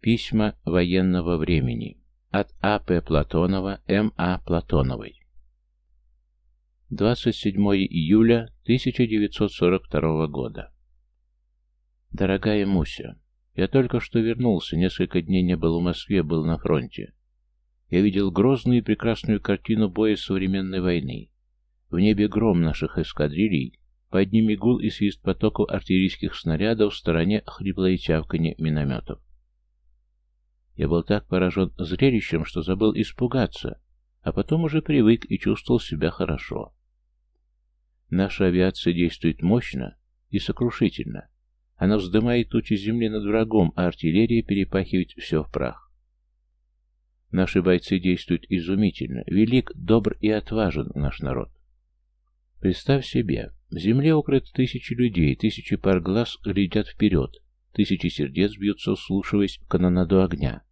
Письма военного времени. От А.П. Платонова М.А. Платоновой. 27 июля 1942 года. Дорогая Муся, я только что вернулся, несколько дней не был в Москве, был на фронте. Я видел грозную и прекрасную картину боя современной войны. В небе гром наших эскадрилий, под ними гул и свист потоков артиллерийских снарядов, в стороне хриплое тявканье минометов. Я был так поражен зрелищем, что забыл испугаться, а потом уже привык и чувствовал себя хорошо. Наша авиация действует мощно и сокрушительно. Она вздымает тучи земли над врагом, а артиллерия перепахивает все в прах. Наши бойцы действуют изумительно. Велик, добр и отважен наш народ. Представь себе, в земле укрыто тысячи людей, тысячи пар глаз глядят вперед, Тысячи сердец бьются, вслушиваясь в канонаду огня,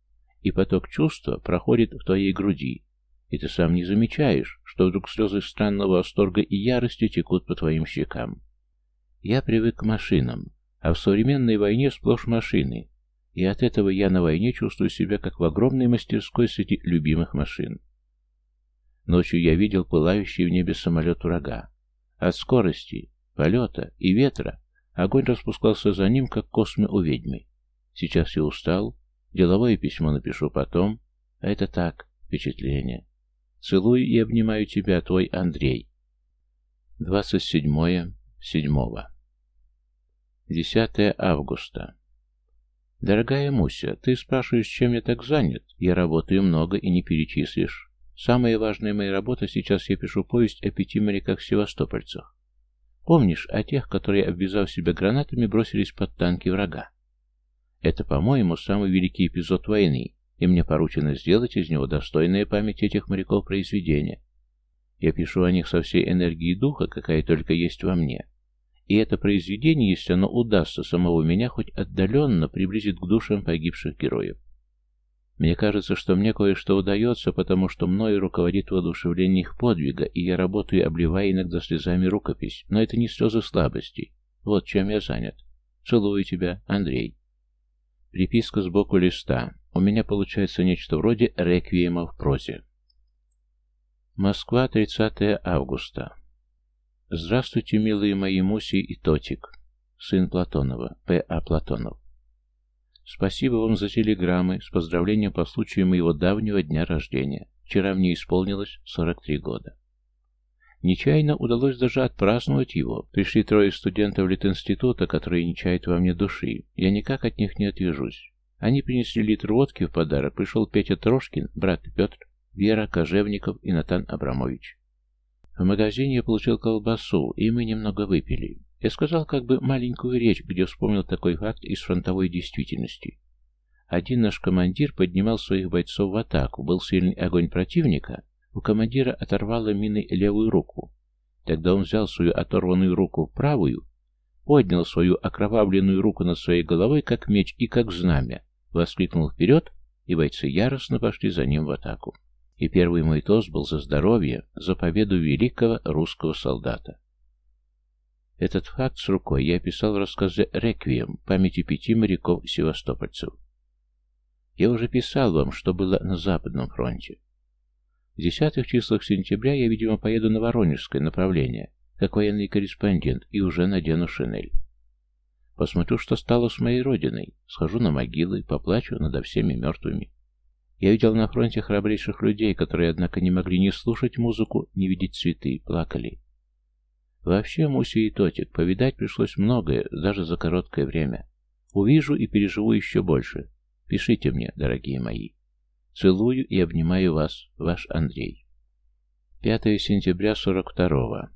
и поток чувства проходит в твоей груди, и ты сам не замечаешь, что вдруг слезы странного восторга и ярости текут по твоим щекам. Я привык к машинам, а в современной войне сплошь машины, и от этого я на войне чувствую себя как в огромной мастерской среди любимых машин. Ночью я видел пылающий в небе самолет врага. От скорости, полета и ветра Огонь распускался за ним, как космы у ведьмы. Сейчас я устал, деловое письмо напишу потом, а это так, впечатление. Целую и обнимаю тебя, твой Андрей. 27 седьмого. 10 августа. Дорогая Муся, ты спрашиваешь, чем я так занят? Я работаю много и не перечислишь. Самая важная моя работа сейчас я пишу повесть о пяти моряках-севастопольцах. Помнишь о тех, которые, обвязав себя гранатами, бросились под танки врага? Это, по-моему, самый великий эпизод войны, и мне поручено сделать из него достойное память этих моряков произведения. Я пишу о них со всей энергией духа, какая только есть во мне. И это произведение, если оно удастся самого меня хоть отдаленно, приблизит к душам погибших героев. Мне кажется, что мне кое-что удается, потому что мною руководит воодушевление их подвига, и я работаю, обливая иногда слезами рукопись, но это не слезы слабости. Вот чем я занят. Целую тебя, Андрей. Приписка сбоку листа. У меня получается нечто вроде реквиема в прозе. Москва, 30 августа. Здравствуйте, милые мои Муси и Тотик. Сын Платонова, П.А. Платонов. Спасибо вам за телеграммы с поздравлением по случаю моего давнего дня рождения. Вчера мне исполнилось 43 года. Нечаянно удалось даже отпраздновать его. Пришли трое студентов Литинститута, которые не чают во мне души. Я никак от них не отвяжусь. Они принесли литр водки в подарок. Пришел Петя Трошкин, брат Петр, Вера Кожевников и Натан Абрамович. В магазине я получил колбасу, и мы немного выпили. Я сказал как бы маленькую речь, где вспомнил такой факт из фронтовой действительности. Один наш командир поднимал своих бойцов в атаку, был сильный огонь противника, у командира оторвало миной левую руку. Тогда он взял свою оторванную руку в правую, поднял свою окровавленную руку над своей головой, как меч и как знамя, воскликнул вперед, и бойцы яростно пошли за ним в атаку. И первый мой тост был за здоровье, за победу великого русского солдата. Этот факт с рукой я описал в рассказе «Реквием» памяти пяти моряков-севастопольцев. Я уже писал вам, что было на Западном фронте. В десятых числах сентября я, видимо, поеду на Воронежское направление, как военный корреспондент, и уже надену шинель. Посмотрю, что стало с моей родиной, схожу на могилы, поплачу над всеми мертвыми. Я видел на фронте храбрейших людей, которые, однако, не могли ни слушать музыку, ни видеть цветы, плакали. Вообще, Муси и Тотик, повидать пришлось многое, даже за короткое время. Увижу и переживу еще больше. Пишите мне, дорогие мои. Целую и обнимаю вас, ваш Андрей. 5 сентября 42-го.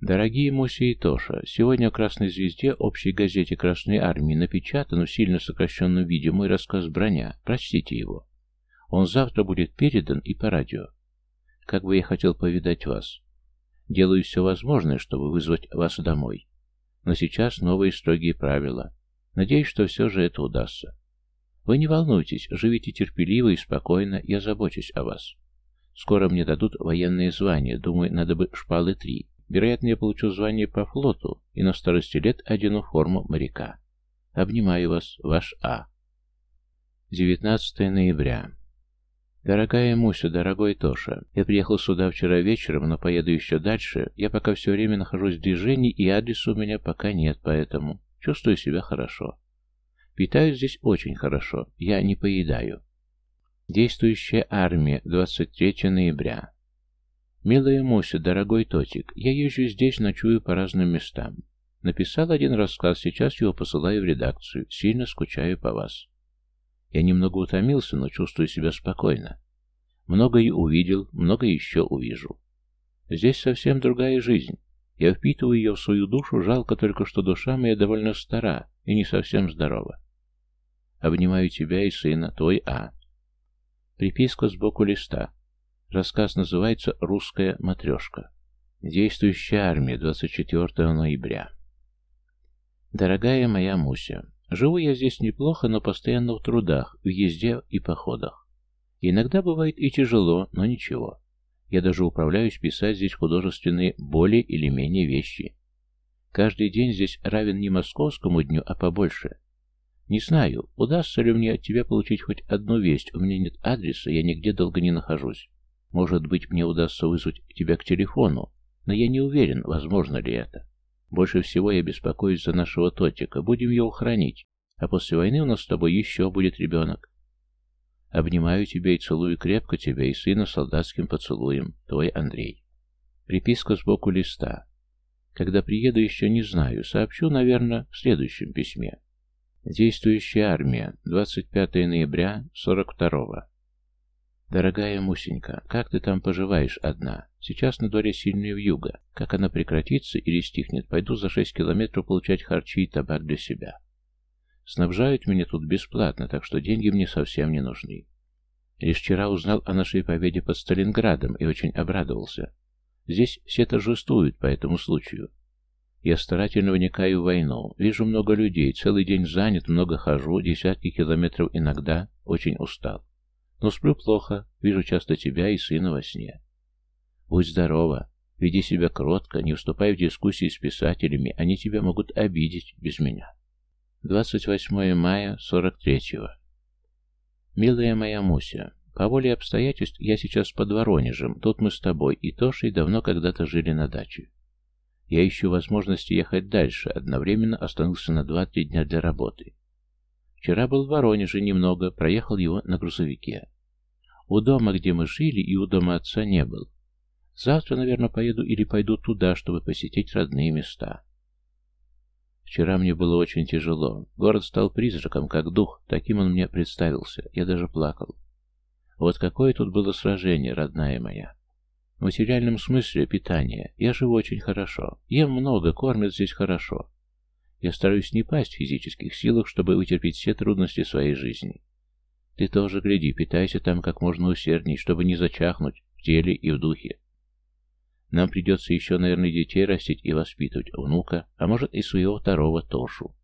Дорогие Муси и Тоша, сегодня в «Красной звезде» общей газете Красной Армии напечатан в сильно сокращенном виде мой рассказ «Броня». Прочтите его. Он завтра будет передан и по радио. Как бы я хотел повидать вас. Делаю все возможное, чтобы вызвать вас домой. Но сейчас новые строгие правила. Надеюсь, что все же это удастся. Вы не волнуйтесь, живите терпеливо и спокойно, я забочусь о вас. Скоро мне дадут военные звания, думаю, надо бы шпалы три. Вероятно, я получу звание по флоту и на старости лет одену форму моряка. Обнимаю вас, ваш А. 19 ноября. Дорогая Муся, дорогой Тоша, я приехал сюда вчера вечером, но поеду еще дальше. Я пока все время нахожусь в движении, и адреса у меня пока нет, поэтому чувствую себя хорошо. Питаюсь здесь очень хорошо, я не поедаю. Действующая армия, 23 ноября. Милая Муся, дорогой Тотик, я езжу здесь, ночую по разным местам. Написал один рассказ, сейчас его посылаю в редакцию. Сильно скучаю по вас. Я немного утомился, но чувствую себя спокойно. Многое увидел, много еще увижу. Здесь совсем другая жизнь. Я впитываю ее в свою душу, жалко только, что душа моя довольно стара и не совсем здорова. Обнимаю тебя и сына, твой А. Приписка сбоку листа. Рассказ называется «Русская матрешка». Действующая армия, 24 ноября. Дорогая моя Муся, живу я здесь неплохо, но постоянно в трудах, в езде и походах. Иногда бывает и тяжело, но ничего. Я даже управляюсь писать здесь художественные более или менее вещи. Каждый день здесь равен не московскому дню, а побольше. Не знаю, удастся ли мне от тебя получить хоть одну весть, у меня нет адреса, я нигде долго не нахожусь. Может быть, мне удастся вызвать тебя к телефону, но я не уверен, возможно ли это. Больше всего я беспокоюсь за нашего Тотика. Будем его хранить. А после войны у нас с тобой еще будет ребенок. Обнимаю тебя и целую крепко тебя и сына солдатским поцелуем. Твой Андрей. Приписка сбоку листа. Когда приеду, еще не знаю. Сообщу, наверное, в следующем письме. Действующая армия. 25 ноября 42 -го. «Дорогая Мусенька, как ты там поживаешь одна? Сейчас на дворе сильная вьюга. Как она прекратится или стихнет, пойду за шесть километров получать харчи и табак для себя. Снабжают меня тут бесплатно, так что деньги мне совсем не нужны. Лишь вчера узнал о нашей победе под Сталинградом и очень обрадовался. Здесь все торжествуют по этому случаю. Я старательно вникаю в войну, вижу много людей, целый день занят, много хожу, десятки километров иногда, очень устал. Но сплю плохо, вижу часто тебя и сына во сне. Будь здорова, веди себя кротко, не вступай в дискуссии с писателями, они тебя могут обидеть без меня. 28 мая 43-го. Милая моя Муся, по воле обстоятельств я сейчас под Воронежем, тут мы с тобой и Тошей давно когда-то жили на даче. Я ищу возможности ехать дальше, одновременно остановился на 2-3 дня для работы. Вчера был в Воронеже немного, проехал его на грузовике. У дома, где мы жили, и у дома отца не был. Завтра, наверное, поеду или пойду туда, чтобы посетить родные места. Вчера мне было очень тяжело. Город стал призраком, как дух, таким он мне представился. Я даже плакал. Вот какое тут было сражение, родная моя. В материальном смысле питание. Я живу очень хорошо. Ем много, кормят здесь хорошо. Я стараюсь не пасть в физических силах, чтобы вытерпеть все трудности своей жизни. Ты тоже гляди, питайся там как можно усердней, чтобы не зачахнуть в теле и в духе. Нам придется еще, наверное, детей растить и воспитывать, внука, а может и своего второго Тошу.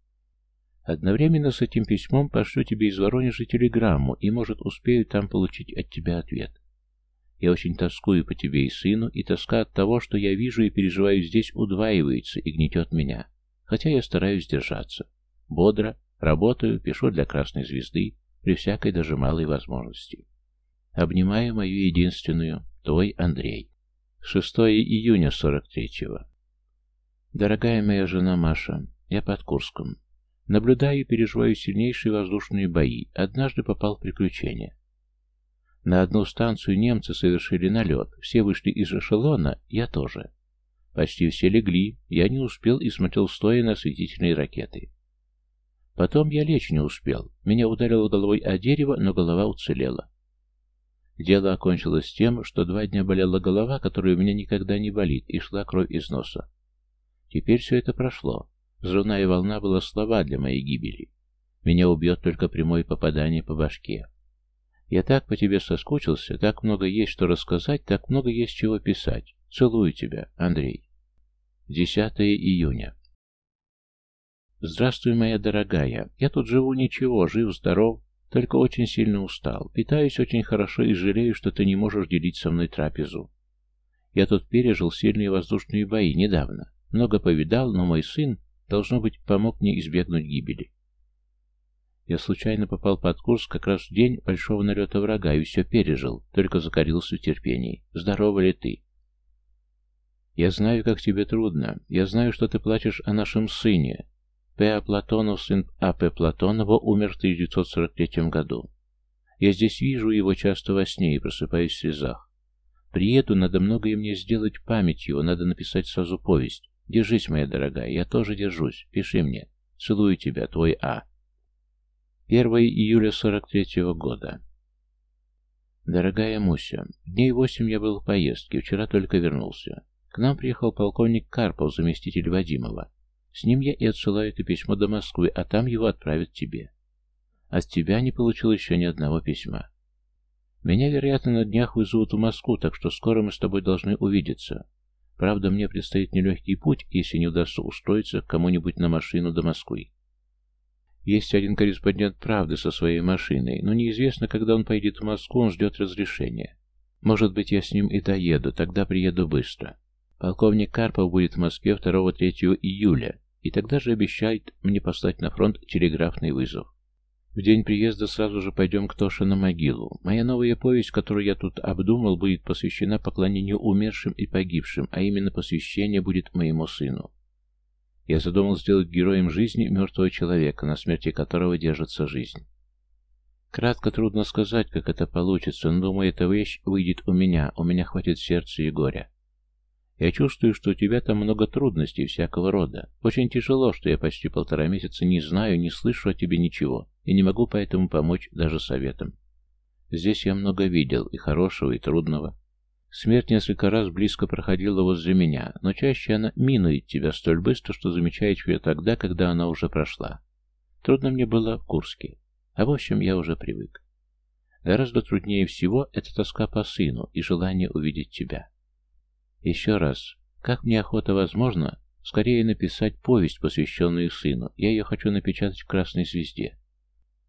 Одновременно с этим письмом пошлю тебе из Воронежа телеграмму, и, может, успею там получить от тебя ответ. Я очень тоскую по тебе и сыну, и тоска от того, что я вижу и переживаю здесь, удваивается и гнетет меня хотя я стараюсь держаться. Бодро, работаю, пишу для Красной Звезды, при всякой даже малой возможности. Обнимаю мою единственную, твой Андрей. 6 июня 43-го. Дорогая моя жена Маша, я под Курском. Наблюдаю и переживаю сильнейшие воздушные бои. Однажды попал в приключение. На одну станцию немцы совершили налет. Все вышли из эшелона, я тоже. Почти все легли, я не успел и смотрел стоя на осветительные ракеты. Потом я лечь не успел. Меня ударило головой о дерево, но голова уцелела. Дело окончилось тем, что два дня болела голова, которая у меня никогда не болит, и шла кровь из носа. Теперь все это прошло. Взрывная волна была слова для моей гибели. Меня убьет только прямое попадание по башке. Я так по тебе соскучился, так много есть что рассказать, так много есть чего писать. Целую тебя, Андрей. 10 июня. Здравствуй, моя дорогая. Я тут живу ничего, жив-здоров, только очень сильно устал. Питаюсь очень хорошо и жалею, что ты не можешь делить со мной трапезу. Я тут пережил сильные воздушные бои недавно. Много повидал, но мой сын, должно быть, помог мне избегнуть гибели. Я случайно попал под курс как раз в день большого налета врага и все пережил, только закорился в терпении. Здорова ли ты? Я знаю, как тебе трудно. Я знаю, что ты плачешь о нашем сыне. П.А. Платонов, сын А.П. Платонова, умер в 1943 году. Я здесь вижу его часто во сне и просыпаюсь в слезах. Приеду, надо многое мне сделать память его, надо написать сразу повесть. Держись, моя дорогая, я тоже держусь. Пиши мне. Целую тебя, твой А. 1 июля 43-го года. Дорогая Муся, дней восемь я был в поездке, вчера только вернулся. К нам приехал полковник Карпов, заместитель Вадимова. С ним я и отсылаю это письмо до Москвы, а там его отправят тебе. От тебя не получил еще ни одного письма. Меня, вероятно, на днях вызовут в Москву, так что скоро мы с тобой должны увидеться. Правда, мне предстоит нелегкий путь, если не удастся устроиться к кому-нибудь на машину до Москвы. Есть один корреспондент «Правды» со своей машиной, но неизвестно, когда он поедет в Москву, он ждет разрешения. Может быть, я с ним и доеду, тогда приеду быстро. Полковник Карпов будет в Москве 2-3 июля, и тогда же обещает мне послать на фронт телеграфный вызов. В день приезда сразу же пойдем к Тоше на могилу. Моя новая повесть, которую я тут обдумал, будет посвящена поклонению умершим и погибшим, а именно посвящение будет моему сыну. Я задумал сделать героем жизни мертвого человека, на смерти которого держится жизнь. Кратко трудно сказать, как это получится, но думаю, эта вещь выйдет у меня, у меня хватит сердца и горя. Я чувствую, что у тебя там много трудностей всякого рода. Очень тяжело, что я почти полтора месяца не знаю, не слышу о тебе ничего, и не могу поэтому помочь даже советом. Здесь я много видел, и хорошего, и трудного. Смерть несколько раз близко проходила возле меня, но чаще она минует тебя столь быстро, что замечаешь ее тогда, когда она уже прошла. Трудно мне было в Курске, а в общем я уже привык. Гораздо труднее всего это тоска по сыну и желание увидеть тебя. Еще раз, как мне охота, возможно, скорее написать повесть, посвященную сыну. Я ее хочу напечатать в «Красной звезде».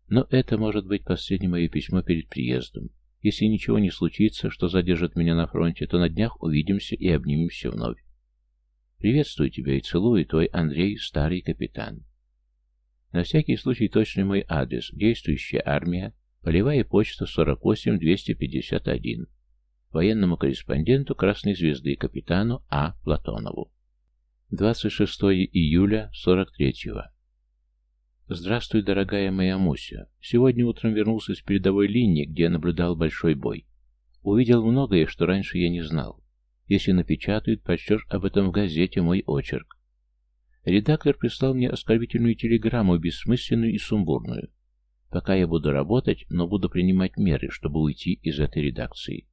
Но это может быть последнее мое письмо перед приездом. Если ничего не случится, что задержит меня на фронте, то на днях увидимся и обнимемся вновь. Приветствую тебя и целую, твой Андрей, старый капитан. На всякий случай точный мой адрес. Действующая армия, полевая почта 48251 военному корреспонденту Красной Звезды капитану А. Платонову. 26 июля 43-го. Здравствуй, дорогая моя Муся. Сегодня утром вернулся с передовой линии, где я наблюдал большой бой. Увидел многое, что раньше я не знал. Если напечатают, прочтешь об этом в газете мой очерк. Редактор прислал мне оскорбительную телеграмму, бессмысленную и сумбурную. Пока я буду работать, но буду принимать меры, чтобы уйти из этой редакции.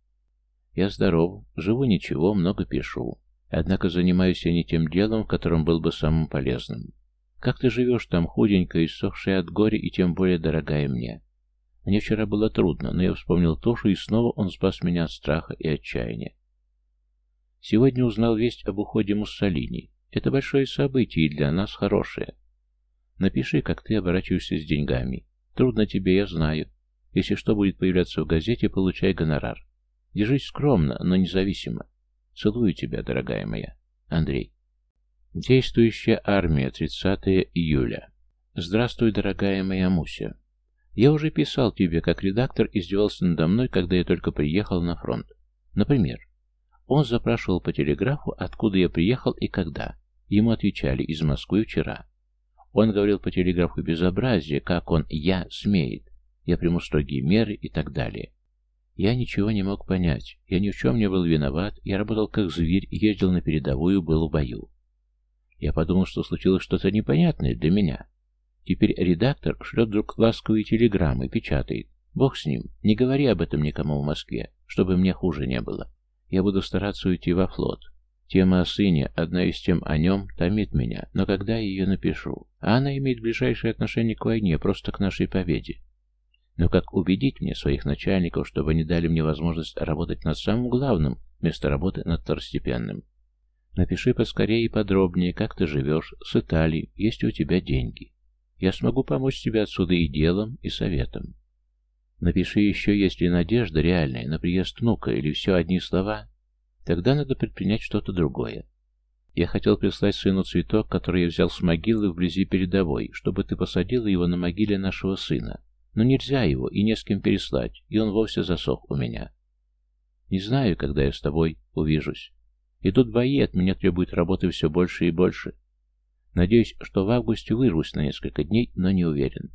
Я здоров, живу ничего, много пишу. Однако занимаюсь я не тем делом, в котором был бы самым полезным. Как ты живешь там, худенькая, иссохшая от горя и тем более дорогая мне? Мне вчера было трудно, но я вспомнил Тошу, и снова он спас меня от страха и отчаяния. Сегодня узнал весть об уходе Муссолини. Это большое событие и для нас хорошее. Напиши, как ты оборачиваешься с деньгами. Трудно тебе, я знаю. Если что будет появляться в газете, получай гонорар. Держись скромно, но независимо. Целую тебя, дорогая моя. Андрей. Действующая армия, 30 июля. Здравствуй, дорогая моя Муся. Я уже писал тебе, как редактор издевался надо мной, когда я только приехал на фронт. Например, он запрашивал по телеграфу, откуда я приехал и когда. Ему отвечали из Москвы вчера. Он говорил по телеграфу безобразие, как он «я» смеет. Я приму строгие меры и так далее. Я ничего не мог понять. Я ни в чем не был виноват. Я работал как зверь, ездил на передовую, был в бою. Я подумал, что случилось что-то непонятное для меня. Теперь редактор шлет вдруг ласковые телеграммы, печатает. Бог с ним, не говори об этом никому в Москве, чтобы мне хуже не было. Я буду стараться уйти во флот. Тема о сыне, одна из тем о нем, томит меня, но когда я ее напишу? А она имеет ближайшее отношение к войне, просто к нашей победе. Но как убедить мне своих начальников, чтобы они дали мне возможность работать над самым главным, вместо работы над второстепенным? Напиши поскорее и подробнее, как ты живешь, с Италией, есть у тебя деньги. Я смогу помочь тебе отсюда и делом, и советом. Напиши еще, есть ли надежда реальная на приезд внука или все одни слова. Тогда надо предпринять что-то другое. Я хотел прислать сыну цветок, который я взял с могилы вблизи передовой, чтобы ты посадила его на могиле нашего сына. Но нельзя его и не с кем переслать, и он вовсе засох у меня. Не знаю, когда я с тобой увижусь. И тут бои от меня требуют работы все больше и больше. Надеюсь, что в августе вырвусь на несколько дней, но не уверен.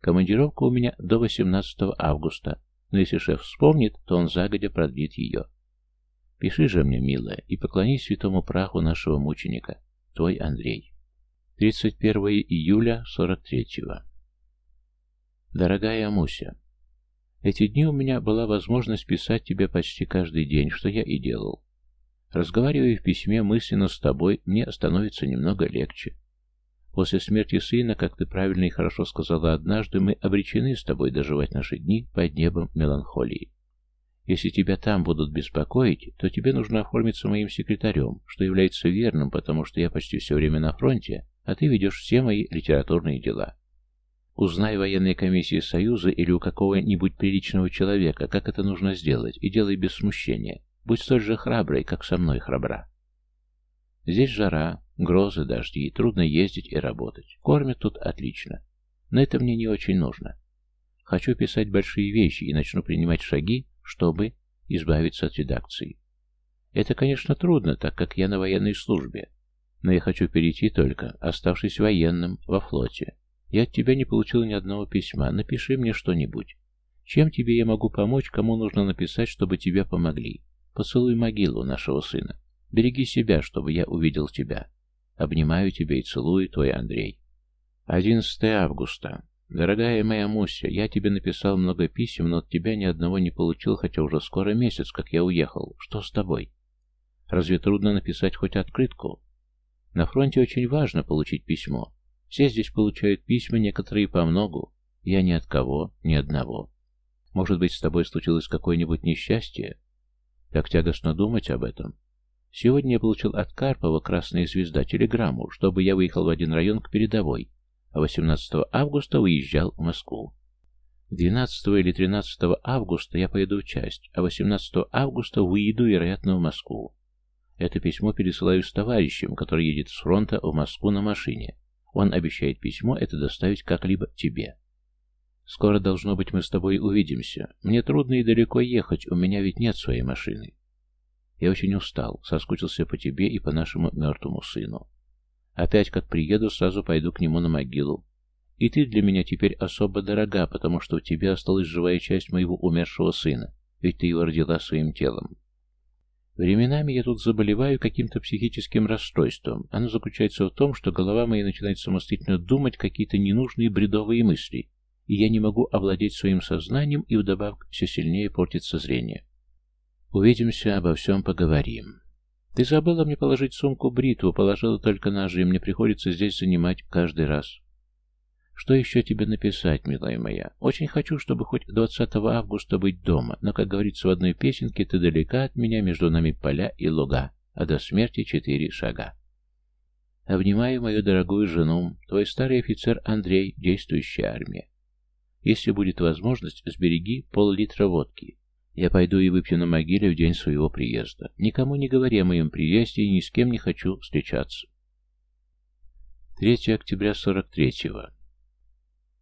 Командировка у меня до 18 августа, но если шеф вспомнит, то он загодя продлит ее. Пиши же мне, милая, и поклонись святому праху нашего мученика. Твой Андрей. 31 июля 43-го. Дорогая Амуся, эти дни у меня была возможность писать тебе почти каждый день, что я и делал. Разговаривая в письме мысленно с тобой, мне становится немного легче. После смерти сына, как ты правильно и хорошо сказала однажды, мы обречены с тобой доживать наши дни под небом меланхолии. Если тебя там будут беспокоить, то тебе нужно оформиться моим секретарем, что является верным, потому что я почти все время на фронте, а ты ведешь все мои литературные дела. Узнай военной комиссии Союза или у какого-нибудь приличного человека, как это нужно сделать, и делай без смущения. Будь столь же храброй, как со мной храбра. Здесь жара, грозы, дожди, трудно ездить и работать. Кормят тут отлично. Но это мне не очень нужно. Хочу писать большие вещи и начну принимать шаги, чтобы избавиться от редакции. Это, конечно, трудно, так как я на военной службе. Но я хочу перейти только, оставшись военным, во флоте. Я от тебя не получил ни одного письма. Напиши мне что-нибудь. Чем тебе я могу помочь, кому нужно написать, чтобы тебе помогли? Поцелуй могилу нашего сына. Береги себя, чтобы я увидел тебя. Обнимаю тебя и целую, твой Андрей. 11 августа. Дорогая моя Муся, я тебе написал много писем, но от тебя ни одного не получил, хотя уже скоро месяц, как я уехал. Что с тобой? Разве трудно написать хоть открытку? На фронте очень важно получить письмо. Все здесь получают письма, некоторые по многу. Я ни от кого, ни одного. Может быть, с тобой случилось какое-нибудь несчастье? Так тягостно думать об этом. Сегодня я получил от Карпова «Красная звезда» телеграмму, чтобы я выехал в один район к передовой, а 18 августа выезжал в Москву. 12 или 13 августа я поеду в часть, а 18 августа выеду, вероятно, в Москву. Это письмо пересылаю с товарищем, который едет с фронта в Москву на машине. Он обещает письмо это доставить как-либо тебе. Скоро, должно быть, мы с тобой увидимся. Мне трудно и далеко ехать, у меня ведь нет своей машины. Я очень устал, соскучился по тебе и по нашему мертвому сыну. Опять, как приеду, сразу пойду к нему на могилу. И ты для меня теперь особо дорога, потому что у тебя осталась живая часть моего умершего сына, ведь ты его родила своим телом. Временами я тут заболеваю каким-то психическим расстройством. Оно заключается в том, что голова моя начинает самостоятельно думать какие-то ненужные бредовые мысли, и я не могу овладеть своим сознанием, и вдобавок все сильнее портится зрение. Увидимся, обо всем поговорим. Ты забыла мне положить сумку бритву, положила только ножи, мне приходится здесь занимать каждый раз. Что еще тебе написать, милая моя? Очень хочу, чтобы хоть 20 августа быть дома, но, как говорится в одной песенке, ты далека от меня, между нами поля и луга, а до смерти четыре шага. Обнимаю мою дорогую жену, твой старый офицер Андрей, действующая армия. Если будет возможность, сбереги пол-литра водки. Я пойду и выпью на могиле в день своего приезда. Никому не говори о моем приезде и ни с кем не хочу встречаться. 3 октября 43-го.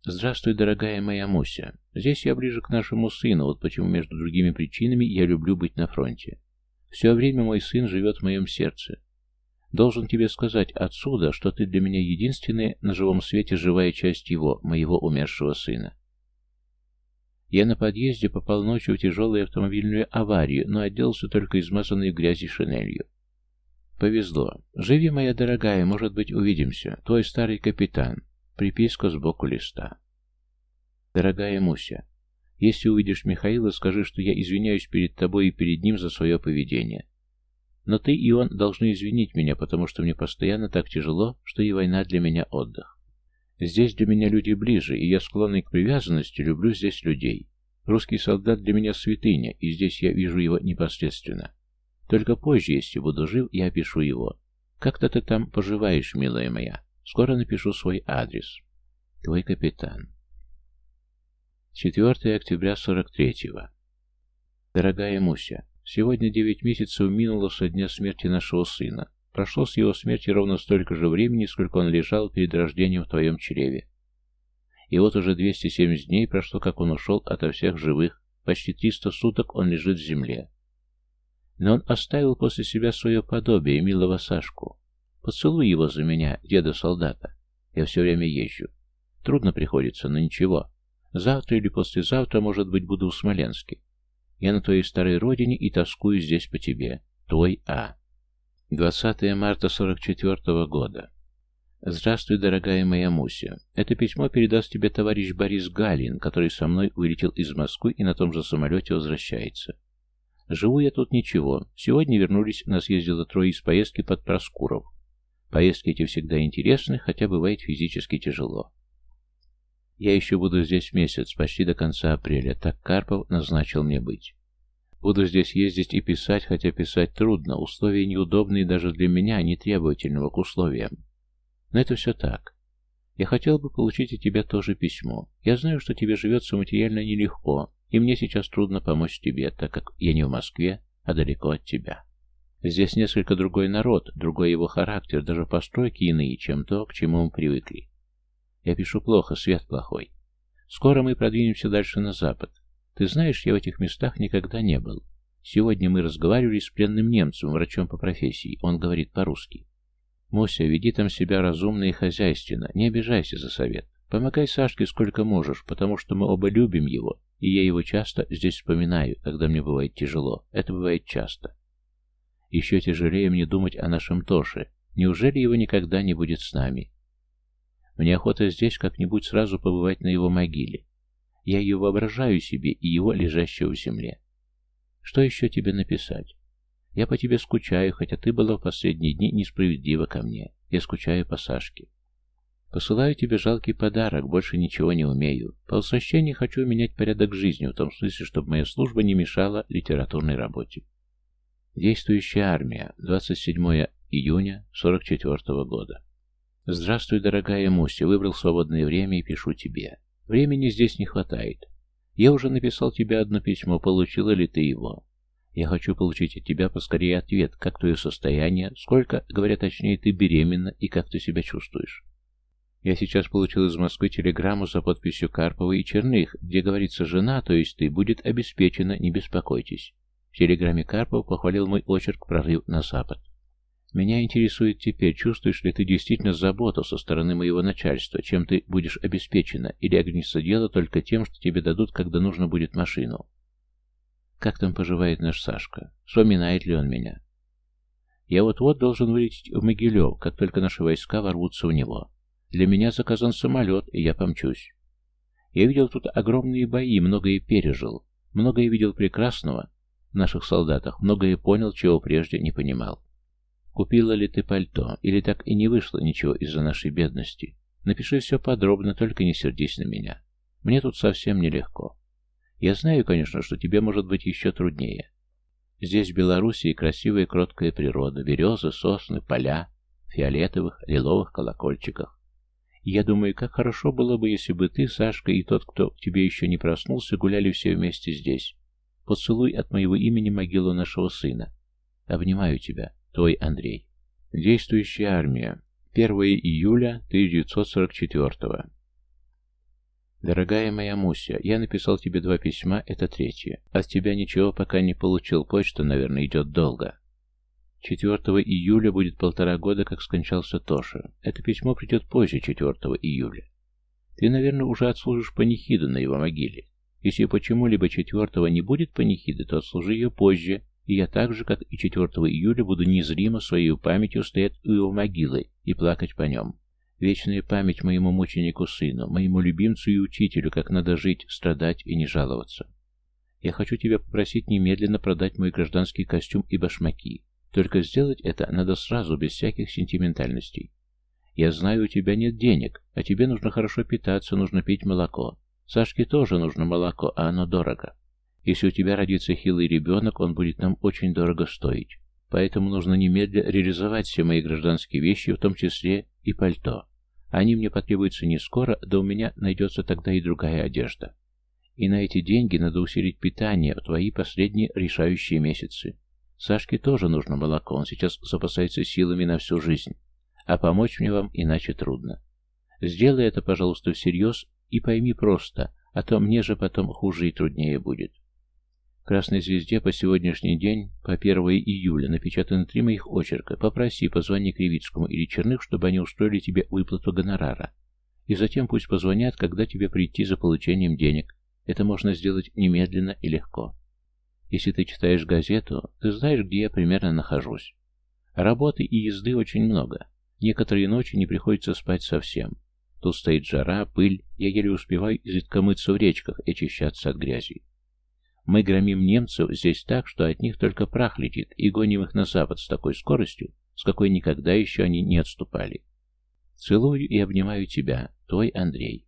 Здравствуй, дорогая моя Муся. Здесь я ближе к нашему сыну, вот почему, между другими причинами, я люблю быть на фронте. Все время мой сын живет в моем сердце. Должен тебе сказать отсюда, что ты для меня единственная на живом свете живая часть его, моего умершего сына. Я на подъезде попал ночью в тяжелую автомобильную аварию, но отделался только измазанной в грязи шинелью. Повезло. Живи, моя дорогая, может быть, увидимся. Твой старый капитан. Приписка сбоку листа. Дорогая Муся, если увидишь Михаила, скажи, что я извиняюсь перед тобой и перед ним за свое поведение. Но ты и он должны извинить меня, потому что мне постоянно так тяжело, что и война для меня отдых. Здесь для меня люди ближе, и я склонный к привязанности, люблю здесь людей. Русский солдат для меня святыня, и здесь я вижу его непосредственно. Только позже, если буду жив, я опишу его. Как-то ты там поживаешь, милая моя. Скоро напишу свой адрес. Твой капитан. 4 октября 43-го. Дорогая Муся, сегодня девять месяцев минуло со дня смерти нашего сына. Прошло с его смерти ровно столько же времени, сколько он лежал перед рождением в твоем чреве. И вот уже 270 дней прошло, как он ушел ото всех живых, почти 300 суток он лежит в земле. Но он оставил после себя свое подобие, милого Сашку. Поцелуй его за меня, деда-солдата. Я все время езжу. Трудно приходится, но ничего. Завтра или послезавтра, может быть, буду в Смоленске. Я на твоей старой родине и тоскую здесь по тебе. Твой А. 20 марта 44 -го года. Здравствуй, дорогая моя Муся. Это письмо передаст тебе товарищ Борис Галин, который со мной улетел из Москвы и на том же самолете возвращается. Живу я тут ничего. Сегодня вернулись, нас ездило трое из поездки под Проскуров. Поездки эти всегда интересны, хотя бывает физически тяжело. Я еще буду здесь месяц, почти до конца апреля, так Карпов назначил мне быть. Буду здесь ездить и писать, хотя писать трудно, условия неудобные даже для меня, не требовательного к условиям. Но это все так. Я хотел бы получить от тебя тоже письмо. Я знаю, что тебе живется материально нелегко, и мне сейчас трудно помочь тебе, так как я не в Москве, а далеко от тебя. Здесь несколько другой народ, другой его характер, даже постройки иные, чем то, к чему мы привыкли. Я пишу плохо, свет плохой. Скоро мы продвинемся дальше на запад. Ты знаешь, я в этих местах никогда не был. Сегодня мы разговаривали с пленным немцем, врачом по профессии. Он говорит по-русски. Муся, веди там себя разумно и хозяйственно. Не обижайся за совет. Помогай Сашке сколько можешь, потому что мы оба любим его, и я его часто здесь вспоминаю, когда мне бывает тяжело. Это бывает часто. Еще тяжелее мне думать о нашем Тоше. Неужели его никогда не будет с нами? Мне охота здесь как-нибудь сразу побывать на его могиле. Я ее воображаю себе и его, лежащего в земле. Что еще тебе написать? Я по тебе скучаю, хотя ты была в последние дни несправедлива ко мне. Я скучаю по Сашке. Посылаю тебе жалкий подарок, больше ничего не умею. По возвращении хочу менять порядок жизни, в том смысле, чтобы моя служба не мешала литературной работе. Действующая армия. 27 июня 44 года. «Здравствуй, дорогая Муся, выбрал свободное время и пишу тебе. Времени здесь не хватает. Я уже написал тебе одно письмо, получила ли ты его? Я хочу получить от тебя поскорее ответ, как твое состояние, сколько, говоря точнее, ты беременна и как ты себя чувствуешь. Я сейчас получил из Москвы телеграмму за подписью Карпова и Черных, где говорится «жена», то есть ты, будет обеспечена, не беспокойтесь. В телеграмме Карпов похвалил мой очерк «Прорыв на запад». Меня интересует теперь, чувствуешь ли ты действительно заботу со стороны моего начальства, чем ты будешь обеспечена, или огнется дело только тем, что тебе дадут, когда нужно будет машину. Как там поживает наш Сашка? Вспоминает ли он меня? Я вот-вот должен вылететь в Могилев, как только наши войска ворвутся в него. Для меня заказан самолет, и я помчусь. Я видел тут огромные бои, многое пережил, многое видел прекрасного в наших солдатах, многое понял, чего прежде не понимал. Купила ли ты пальто, или так и не вышло ничего из-за нашей бедности? Напиши все подробно, только не сердись на меня. Мне тут совсем нелегко. Я знаю, конечно, что тебе может быть еще труднее. Здесь, в Белоруссии, красивая кроткая природа, березы, сосны, поля, фиолетовых, лиловых колокольчиках. я думаю, как хорошо было бы, если бы ты, Сашка, и тот, кто к тебе еще не проснулся, гуляли все вместе здесь. Поцелуй от моего имени могилу нашего сына. Обнимаю тебя. Твой Андрей. Действующая армия. 1 июля 1944 Дорогая моя Муся, я написал тебе два письма, это третье. От тебя ничего пока не получил, почта, наверное, идет долго. 4 июля будет полтора года, как скончался Тоша. Это письмо придет позже 4 июля. Ты, наверное, уже отслужишь панихиду на его могиле. Если почему-либо четвертого не будет панихиды, то отслужи ее позже, и я так же, как и 4 июля, буду незримо своей памятью стоять у его могилы и плакать по нем. Вечная память моему мученику-сыну, моему любимцу и учителю, как надо жить, страдать и не жаловаться. Я хочу тебя попросить немедленно продать мой гражданский костюм и башмаки. Только сделать это надо сразу, без всяких сентиментальностей. Я знаю, у тебя нет денег, а тебе нужно хорошо питаться, нужно пить молоко. Сашке тоже нужно молоко, а оно дорого. Если у тебя родится хилый ребенок, он будет нам очень дорого стоить. Поэтому нужно немедля реализовать все мои гражданские вещи, в том числе и пальто. Они мне потребуются не скоро, да у меня найдется тогда и другая одежда. И на эти деньги надо усилить питание в твои последние решающие месяцы. Сашке тоже нужно молоко, он сейчас запасается силами на всю жизнь. А помочь мне вам иначе трудно. Сделай это, пожалуйста, всерьез и пойми просто, а то мне же потом хуже и труднее будет. «Красной звезде» по сегодняшний день, по 1 июля, напечатаны три моих очерка. Попроси, позвони Кривицкому или Черных, чтобы они устроили тебе выплату гонорара. И затем пусть позвонят, когда тебе прийти за получением денег. Это можно сделать немедленно и легко. Если ты читаешь газету, ты знаешь, где я примерно нахожусь. Работы и езды очень много. Некоторые ночи не приходится спать совсем. Тут стоит жара, пыль, я еле успеваю изредка мыться в речках и очищаться от грязи. Мы громим немцев здесь так, что от них только прах летит, и гоним их на запад с такой скоростью, с какой никогда еще они не отступали. Целую и обнимаю тебя, твой Андрей.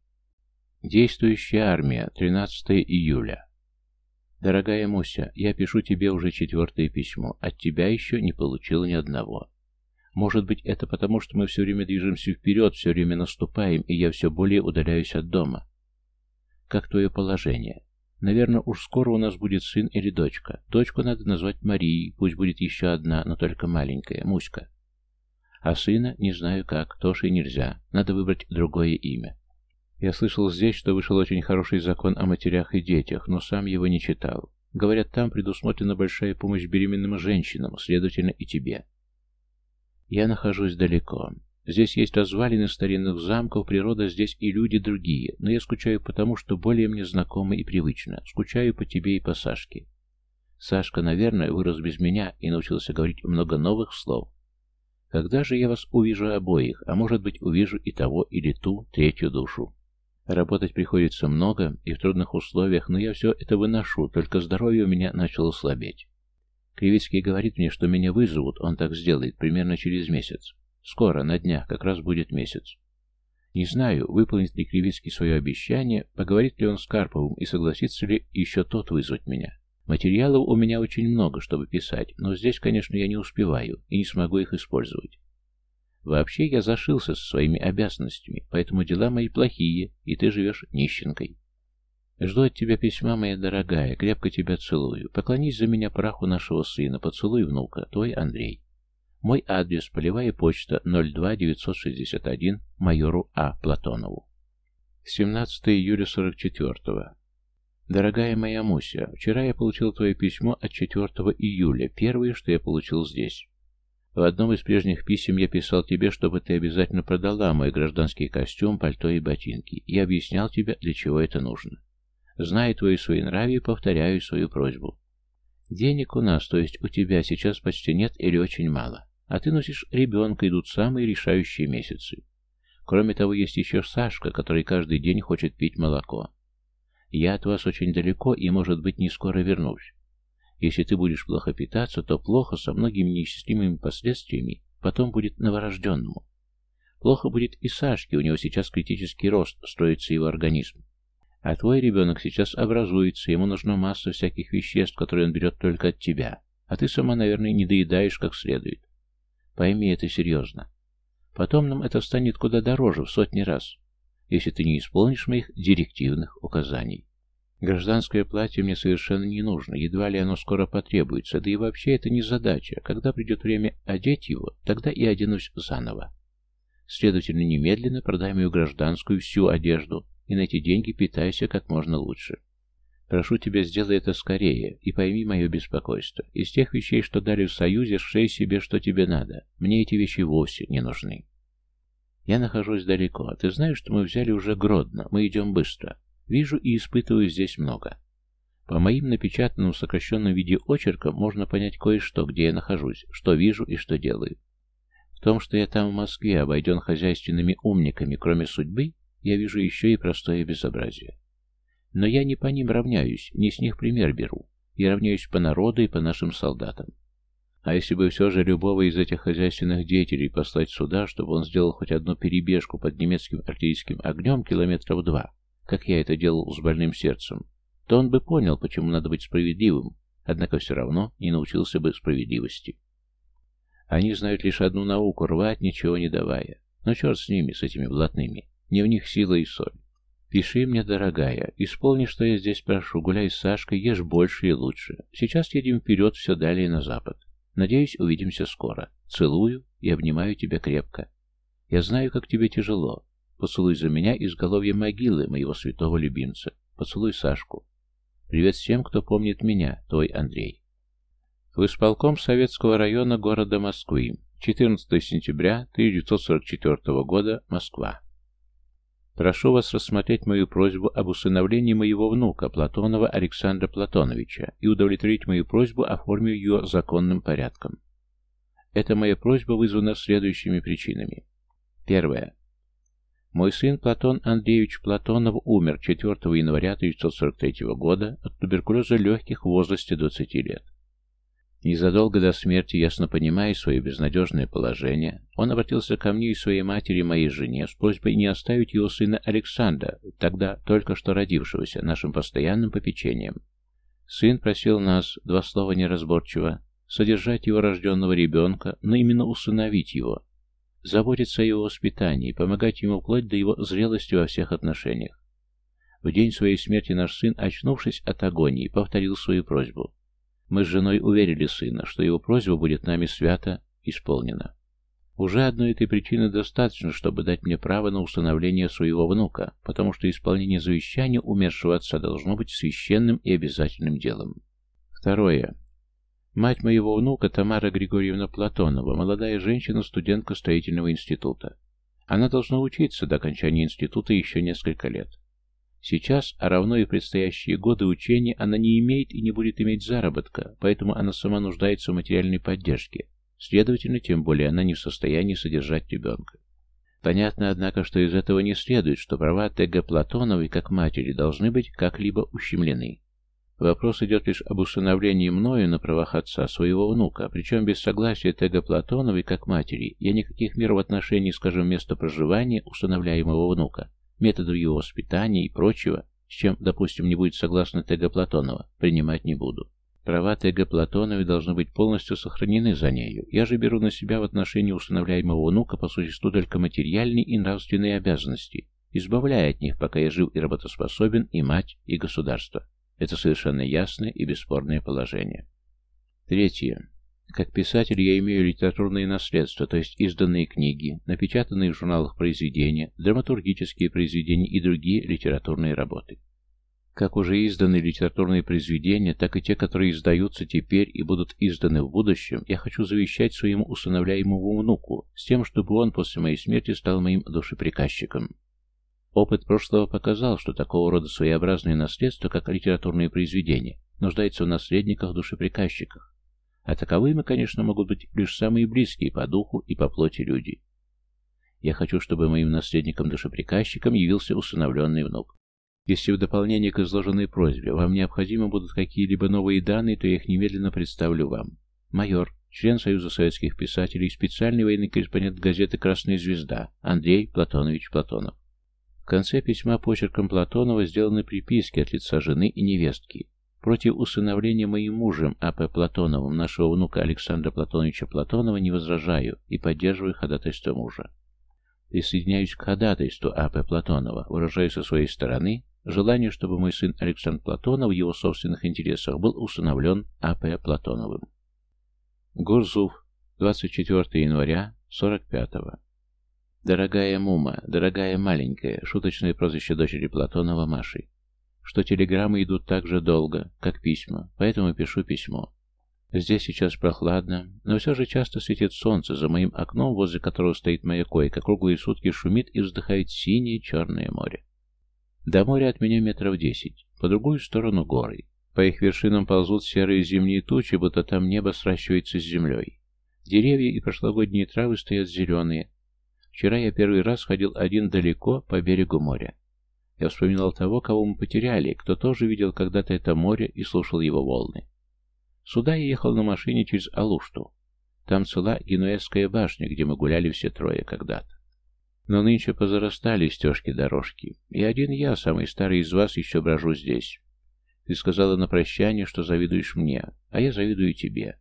Действующая армия, 13 июля. Дорогая Муся, я пишу тебе уже четвертое письмо, от тебя еще не получил ни одного. Может быть, это потому, что мы все время движемся вперед, все время наступаем, и я все более удаляюсь от дома. Как твое положение? Наверное, уж скоро у нас будет сын или дочка. Дочку надо назвать Марией, пусть будет еще одна, но только маленькая, Муська. А сына не знаю как, тоже нельзя. Надо выбрать другое имя. Я слышал здесь, что вышел очень хороший закон о матерях и детях, но сам его не читал. Говорят, там предусмотрена большая помощь беременным женщинам, следовательно, и тебе. Я нахожусь далеко. Здесь есть развалины старинных замков, природа здесь и люди другие, но я скучаю потому, что более мне знакомо и привычно. Скучаю по тебе и по Сашке. Сашка, наверное, вырос без меня и научился говорить много новых слов. Когда же я вас увижу обоих, а может быть увижу и того или ту третью душу? Работать приходится много и в трудных условиях, но я все это выношу, только здоровье у меня начало слабеть. Кривицкий говорит мне, что меня вызовут, он так сделает, примерно через месяц. Скоро, на днях, как раз будет месяц. Не знаю, выполнит ли Кривицкий свое обещание, поговорит ли он с Карповым и согласится ли еще тот вызвать меня. Материалов у меня очень много, чтобы писать, но здесь, конечно, я не успеваю и не смогу их использовать. Вообще я зашился со своими обязанностями, поэтому дела мои плохие, и ты живешь нищенкой. Жду от тебя письма, моя дорогая, крепко тебя целую. Поклонись за меня праху нашего сына, поцелуй внука, твой Андрей. Мой адрес, полевая почта 02961, майору А. Платонову. 17 июля 44 -го. Дорогая моя Муся, вчера я получил твое письмо от 4 июля, первое, что я получил здесь. В одном из прежних писем я писал тебе, чтобы ты обязательно продала мой гражданский костюм, пальто и ботинки. Я объяснял тебе, для чего это нужно. Зная твои своенравие, повторяю свою просьбу. Денег у нас, то есть у тебя, сейчас почти нет или очень мало. А ты носишь ребенка, идут самые решающие месяцы. Кроме того, есть еще Сашка, который каждый день хочет пить молоко. Я от вас очень далеко и, может быть, не скоро вернусь. Если ты будешь плохо питаться, то плохо со многими неисчислимыми последствиями потом будет новорожденному. Плохо будет и Сашке, у него сейчас критический рост, строится его организм. А твой ребенок сейчас образуется, ему нужна масса всяких веществ, которые он берет только от тебя. А ты сама, наверное, не доедаешь как следует. Пойми это серьезно. Потом нам это станет куда дороже, в сотни раз, если ты не исполнишь моих директивных указаний. Гражданское платье мне совершенно не нужно, едва ли оно скоро потребуется, да и вообще это не задача. Когда придет время одеть его, тогда и оденусь заново. Следовательно, немедленно продай мою гражданскую всю одежду, и на эти деньги питайся как можно лучше. Прошу тебя, сделай это скорее, и пойми мое беспокойство. Из тех вещей, что дали в Союзе, шей себе, что тебе надо. Мне эти вещи вовсе не нужны. Я нахожусь далеко. Ты знаешь, что мы взяли уже Гродно. Мы идем быстро. Вижу и испытываю здесь много. По моим напечатанным в сокращенном виде очеркам можно понять кое-что, где я нахожусь, что вижу и что делаю. В том, что я там в Москве обойден хозяйственными умниками, кроме судьбы, я вижу еще и простое безобразие. Но я не по ним равняюсь, не с них пример беру. Я равняюсь по народу и по нашим солдатам. А если бы все же любого из этих хозяйственных деятелей послать сюда, чтобы он сделал хоть одну перебежку под немецким артиллерийским огнем километров два, как я это делал с больным сердцем, то он бы понял, почему надо быть справедливым, однако все равно не научился бы справедливости. Они знают лишь одну науку — рвать, ничего не давая. Но черт с ними, с этими блатными. Не в них сила и соль. Пиши мне, дорогая, исполни, что я здесь прошу, гуляй с Сашкой, ешь больше и лучше. Сейчас едем вперед, все далее на запад. Надеюсь, увидимся скоро. Целую и обнимаю тебя крепко. Я знаю, как тебе тяжело. Поцелуй за меня изголовье могилы моего святого любимца. Поцелуй Сашку. Привет всем, кто помнит меня, твой Андрей. В исполком Советского района города Москвы. 14 сентября 1944 года, Москва. Прошу вас рассмотреть мою просьбу об усыновлении моего внука, Платонова Александра Платоновича, и удовлетворить мою просьбу, оформив ее законным порядком. Эта моя просьба вызвана следующими причинами. Первое. Мой сын Платон Андреевич Платонов умер 4 января 1943 года от туберкулеза легких в возрасте 20 лет. Незадолго до смерти, ясно понимая свое безнадежное положение, он обратился ко мне и своей матери, моей жене, с просьбой не оставить его сына Александра, тогда только что родившегося, нашим постоянным попечением. Сын просил нас, два слова неразборчиво, содержать его рожденного ребенка, но именно усыновить его, заботиться о его воспитании, помогать ему вплоть до его зрелости во всех отношениях. В день своей смерти наш сын, очнувшись от агонии, повторил свою просьбу. Мы с женой уверили сына, что его просьба будет нами свято исполнена. Уже одной этой причины достаточно, чтобы дать мне право на установление своего внука, потому что исполнение завещания умершего отца должно быть священным и обязательным делом. Второе. Мать моего внука Тамара Григорьевна Платонова, молодая женщина, студентка строительного института. Она должна учиться до окончания института еще несколько лет. Сейчас, а равно и предстоящие годы учения, она не имеет и не будет иметь заработка, поэтому она сама нуждается в материальной поддержке. Следовательно, тем более она не в состоянии содержать ребенка. Понятно, однако, что из этого не следует, что права Т.Г. Платоновой как матери должны быть как-либо ущемлены. Вопрос идет лишь об усыновлении мною на правах отца своего внука, причем без согласия Т.Г. Платоновой как матери я никаких мер в отношении, скажем, места проживания усыновляемого внука методов его воспитания и прочего, с чем, допустим, не будет согласна Т.Г. Платонова, принимать не буду. Права Т.Г. Платоновой должны быть полностью сохранены за нею. Я же беру на себя в отношении усыновляемого внука по существу только материальные и нравственные обязанности, избавляя от них, пока я жив и работоспособен, и мать, и государство. Это совершенно ясное и бесспорное положение. Третье. Как писатель я имею литературное наследство, то есть изданные книги, напечатанные в журналах произведения, драматургические произведения и другие литературные работы. Как уже изданы литературные произведения, так и те, которые издаются теперь и будут изданы в будущем, я хочу завещать своему усыновляемому внуку, с тем, чтобы он после моей смерти стал моим душеприказчиком. Опыт прошлого показал, что такого рода своеобразное наследство, как литературные произведения, нуждается в наследниках-душеприказчиках, а таковыми, конечно, могут быть лишь самые близкие по духу и по плоти люди. Я хочу, чтобы моим наследником-душеприказчиком явился усыновленный внук. Если в дополнение к изложенной просьбе вам необходимы будут какие-либо новые данные, то я их немедленно представлю вам. Майор, член Союза советских писателей, специальный военный корреспондент газеты «Красная звезда» Андрей Платонович Платонов. В конце письма почерком Платонова сделаны приписки от лица жены и невестки, Против усыновления моим мужем А.П. Платоновым нашего внука Александра Платоновича Платонова не возражаю и поддерживаю ходатайство мужа. Присоединяюсь к ходатайству А.П. Платонова, выражаю со своей стороны желание, чтобы мой сын Александр Платонов в его собственных интересах был усыновлен А.П. Платоновым. Гурзуф, 24 января 45-го. Дорогая Мума, дорогая маленькая, шуточное прозвище дочери Платонова Маши что телеграммы идут так же долго, как письма, поэтому пишу письмо. Здесь сейчас прохладно, но все же часто светит солнце за моим окном, возле которого стоит моя койка, круглые сутки шумит и вздыхает синее черное море. До моря от меня метров десять, по другую сторону горы. По их вершинам ползут серые зимние тучи, будто там небо сращивается с землей. Деревья и прошлогодние травы стоят зеленые. Вчера я первый раз ходил один далеко по берегу моря. Я вспоминал того, кого мы потеряли, кто тоже видел когда-то это море и слушал его волны. Сюда я ехал на машине через Алушту. Там цела Генуэзская башня, где мы гуляли все трое когда-то. Но нынче позарастали стежки-дорожки, и один я, самый старый из вас, еще брожу здесь. Ты сказала на прощание, что завидуешь мне, а я завидую тебе.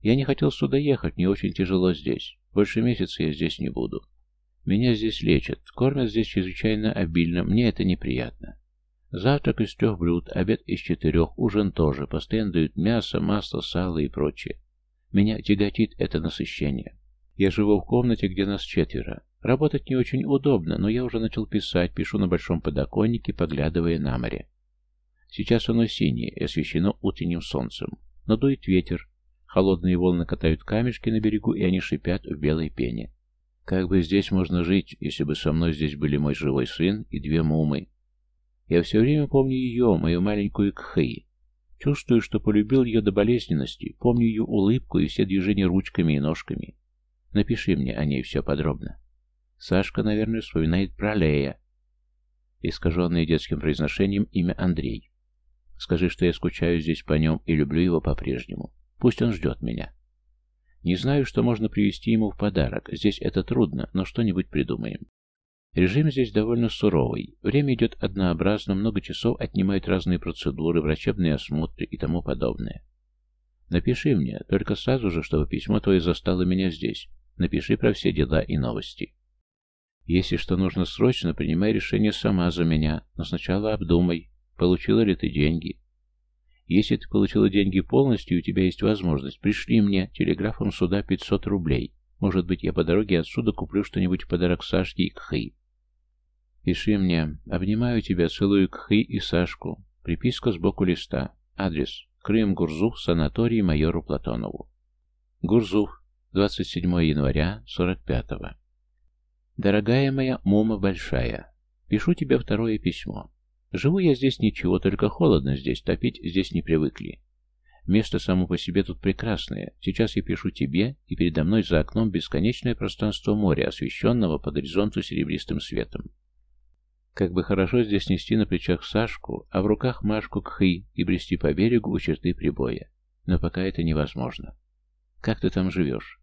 Я не хотел сюда ехать, мне очень тяжело здесь. Больше месяца я здесь не буду. Меня здесь лечат, кормят здесь чрезвычайно обильно, мне это неприятно. Завтрак из трех блюд, обед из четырех, ужин тоже, постоянно дают мясо, масло, сало и прочее. Меня тяготит это насыщение. Я живу в комнате, где нас четверо. Работать не очень удобно, но я уже начал писать, пишу на большом подоконнике, поглядывая на море. Сейчас оно синее и освещено утренним солнцем, но дует ветер. Холодные волны катают камешки на берегу, и они шипят в белой пене. Как бы здесь можно жить, если бы со мной здесь были мой живой сын и две мумы? Я все время помню ее, мою маленькую Кхэй. Чувствую, что полюбил ее до болезненности, помню ее улыбку и все движения ручками и ножками. Напиши мне о ней все подробно. Сашка, наверное, вспоминает про Лея. Искаженное детским произношением имя Андрей. Скажи, что я скучаю здесь по нем и люблю его по-прежнему. Пусть он ждет меня. Не знаю, что можно привезти ему в подарок. Здесь это трудно, но что-нибудь придумаем. Режим здесь довольно суровый. Время идет однообразно, много часов отнимают разные процедуры, врачебные осмотры и тому подобное. Напиши мне, только сразу же, чтобы письмо твое застало меня здесь. Напиши про все дела и новости. Если что нужно срочно, принимай решение сама за меня, но сначала обдумай, получила ли ты деньги. Если ты получила деньги полностью у тебя есть возможность, пришли мне телеграфом сюда 500 рублей. Может быть, я по дороге отсюда куплю что-нибудь в подарок Сашке и Кхы. Пиши мне. Обнимаю тебя, целую Кхы и Сашку. Приписка сбоку листа. Адрес. Крым, Гурзуф, санаторий майору Платонову. Гурзуф, 27 января 45-го. Дорогая моя Мума Большая, пишу тебе второе письмо. Живу я здесь ничего, только холодно здесь, топить здесь не привыкли. Место само по себе тут прекрасное. Сейчас я пишу тебе, и передо мной за окном бесконечное пространство моря, освещенного по горизонту серебристым светом. Как бы хорошо здесь нести на плечах Сашку, а в руках Машку Кхы и брести по берегу у черты прибоя. Но пока это невозможно. Как ты там живешь?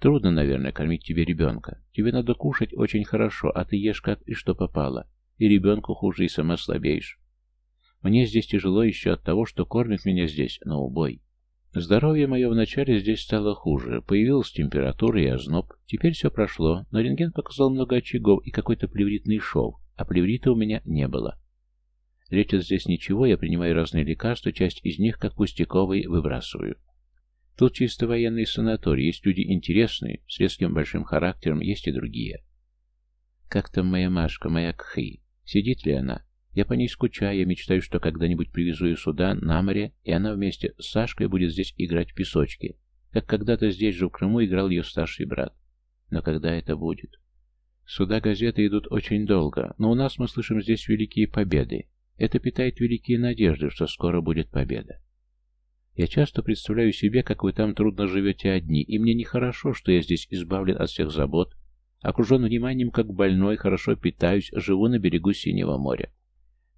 Трудно, наверное, кормить тебе ребенка. Тебе надо кушать очень хорошо, а ты ешь как и что попало. И ребенку хуже, и сама слабеешь. Мне здесь тяжело еще от того, что кормят меня здесь на убой. Здоровье мое вначале здесь стало хуже. Появилась температура и озноб. Теперь все прошло, но рентген показал много очагов и какой-то плевритный шов, а плеврита у меня не было. Лечат здесь ничего, я принимаю разные лекарства, часть из них, как пустяковые, выбрасываю. Тут чисто военный санаторий, есть люди интересные, с резким большим характером, есть и другие. Как там моя Машка, моя Кхи? Сидит ли она? Я по ней скучаю, я мечтаю, что когда-нибудь привезу ее сюда, на море, и она вместе с Сашкой будет здесь играть в песочке, как когда-то здесь же в Крыму играл ее старший брат. Но когда это будет? Сюда газеты идут очень долго, но у нас мы слышим здесь великие победы. Это питает великие надежды, что скоро будет победа. Я часто представляю себе, как вы там трудно живете одни, и мне нехорошо, что я здесь избавлен от всех забот, окружен вниманием как больной, хорошо питаюсь, живу на берегу Синего моря.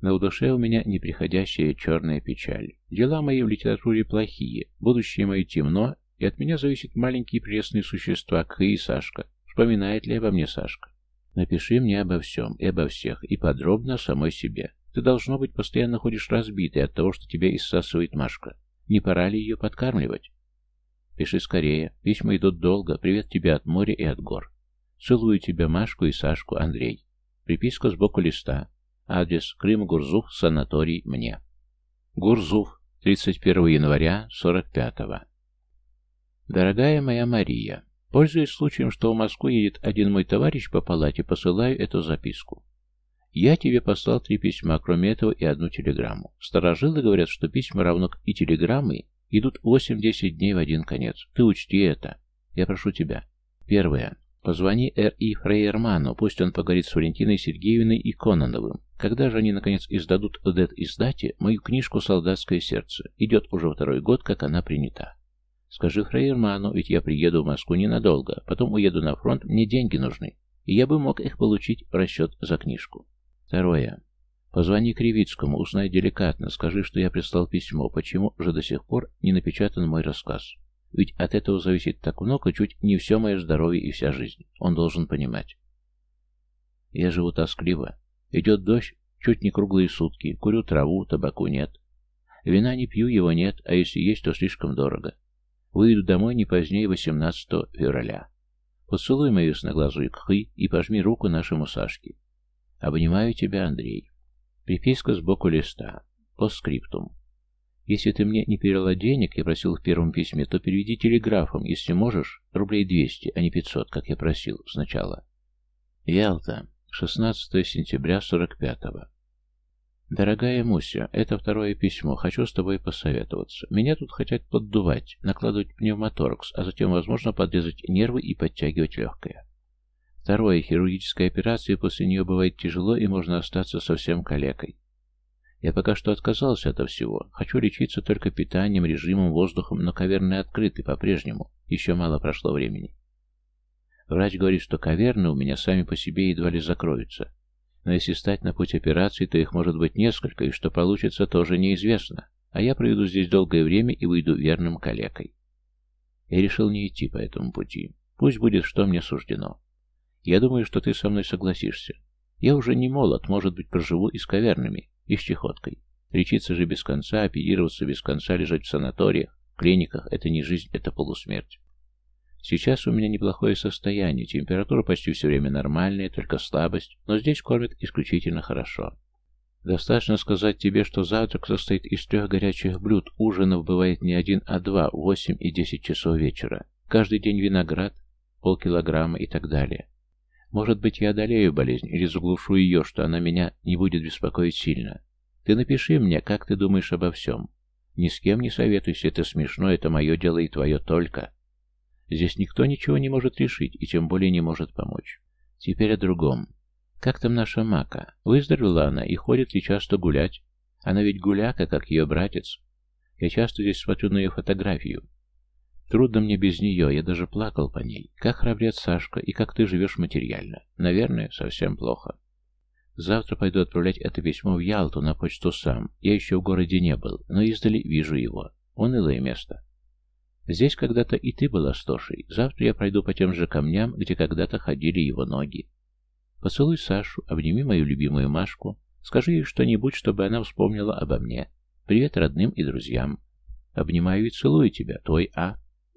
На душе у меня неприходящая черная печаль. Дела мои в литературе плохие, будущее мое темно, и от меня зависят маленькие пресные существа Кы и Сашка. Вспоминает ли обо мне Сашка? Напиши мне обо всем и обо всех, и подробно о самой себе. Ты, должно быть, постоянно ходишь разбитый от того, что тебя иссасывает Машка. Не пора ли ее подкармливать? Пиши скорее. Письма идут долго. Привет тебе от моря и от гор. Целую тебя, Машку и Сашку, Андрей. Приписка сбоку листа. Адрес Крым, Гурзуф, санаторий, мне. Гурзуф, 31 января 45-го. Дорогая моя Мария, пользуясь случаем, что в Москву едет один мой товарищ по палате, посылаю эту записку. Я тебе послал три письма, кроме этого и одну телеграмму. Старожилы говорят, что письма равно и телеграммы идут 8-10 дней в один конец. Ты учти это. Я прошу тебя. Первое. Позвони Р.И. Фрейерману, пусть он поговорит с Валентиной Сергеевной и Кононовым. Когда же они, наконец, издадут в Дэт-издате мою книжку «Солдатское сердце»? Идет уже второй год, как она принята. Скажи Фрейерману, ведь я приеду в Москву ненадолго, потом уеду на фронт, мне деньги нужны, и я бы мог их получить в расчет за книжку. Второе. Позвони Кривицкому, узнай деликатно, скажи, что я прислал письмо, почему же до сих пор не напечатан мой рассказ. Ведь от этого зависит так много, чуть не все мое здоровье и вся жизнь. Он должен понимать. Я живу тоскливо. Идет дождь, чуть не круглые сутки. Курю траву, табаку нет. Вина не пью, его нет, а если есть, то слишком дорого. Выйду домой не позднее 18 февраля. Поцелуй мою ясноглазую кхы и пожми руку нашему Сашке. Обнимаю тебя, Андрей. Приписка сбоку листа. Постскриптум. Если ты мне не перевела денег, я просил в первом письме, то переведи телеграфом, если можешь, рублей 200, а не 500, как я просил сначала. Ялта, 16 сентября 45-го. Дорогая Муся, это второе письмо. Хочу с тобой посоветоваться. Меня тут хотят поддувать, накладывать пневмоторакс, а затем, возможно, подрезать нервы и подтягивать легкое. Второе. Хирургическая операция, после нее бывает тяжело и можно остаться совсем калекой. Я пока что отказался от всего. Хочу лечиться только питанием, режимом, воздухом, но каверны открыты по-прежнему. Еще мало прошло времени. Врач говорит, что каверны у меня сами по себе едва ли закроются. Но если стать на путь операции, то их может быть несколько, и что получится, тоже неизвестно. А я проведу здесь долгое время и выйду верным калекой. Я решил не идти по этому пути. Пусть будет, что мне суждено. Я думаю, что ты со мной согласишься. Я уже не молод, может быть, проживу и с кавернами, и с чехоткой. Лечиться же без конца, оперироваться без конца, лежать в санаториях, клиниках – это не жизнь, это полусмерть. Сейчас у меня неплохое состояние, температура почти все время нормальная, только слабость, но здесь кормят исключительно хорошо. Достаточно сказать тебе, что завтрак состоит из трех горячих блюд, ужинов бывает не один, а два, восемь и десять часов вечера. Каждый день виноград, полкилограмма и так далее. Может быть, я одолею болезнь или заглушу ее, что она меня не будет беспокоить сильно. Ты напиши мне, как ты думаешь обо всем. Ни с кем не советуйся, это смешно, это мое дело и твое только. Здесь никто ничего не может решить и тем более не может помочь. Теперь о другом. Как там наша Мака? Выздоровела она и ходит ли часто гулять? Она ведь гуляка, как ее братец. Я часто здесь смотрю на ее фотографию. Трудно мне без нее, я даже плакал по ней. Как храбрец Сашка, и как ты живешь материально. Наверное, совсем плохо. Завтра пойду отправлять это письмо в Ялту на почту сам. Я еще в городе не был, но издали вижу его. Унылое место. Здесь когда-то и ты была стошей. Завтра я пройду по тем же камням, где когда-то ходили его ноги. Поцелуй Сашу, обними мою любимую Машку, скажи ей что-нибудь, чтобы она вспомнила обо мне. Привет родным и друзьям. Обнимаю и целую тебя, твой А.